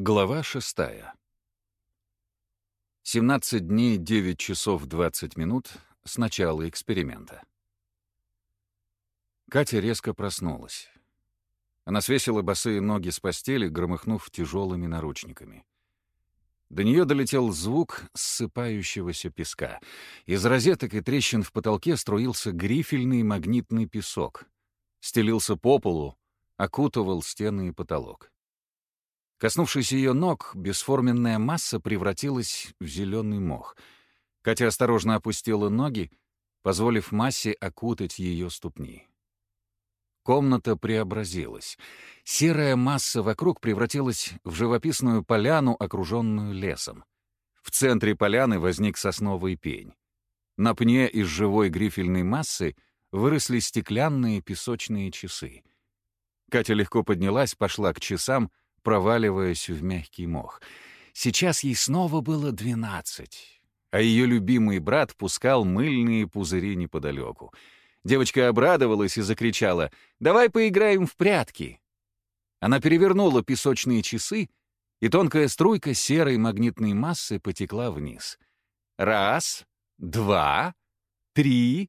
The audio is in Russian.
Глава шестая. 17 дней 9 часов 20 минут с начала эксперимента. Катя резко проснулась. Она свесила босые ноги с постели, громыхнув тяжелыми наручниками. До нее долетел звук ссыпающегося песка. Из розеток и трещин в потолке струился грифельный магнитный песок. Стелился по полу, окутывал стены и потолок. Коснувшись ее ног, бесформенная масса превратилась в зеленый мох. Катя осторожно опустила ноги, позволив массе окутать ее ступни. Комната преобразилась. Серая масса вокруг превратилась в живописную поляну, окруженную лесом. В центре поляны возник сосновый пень. На пне из живой грифельной массы выросли стеклянные песочные часы. Катя легко поднялась, пошла к часам — проваливаясь в мягкий мох. Сейчас ей снова было двенадцать, а ее любимый брат пускал мыльные пузыри неподалеку. Девочка обрадовалась и закричала «Давай поиграем в прятки!». Она перевернула песочные часы, и тонкая струйка серой магнитной массы потекла вниз. Раз, два, три,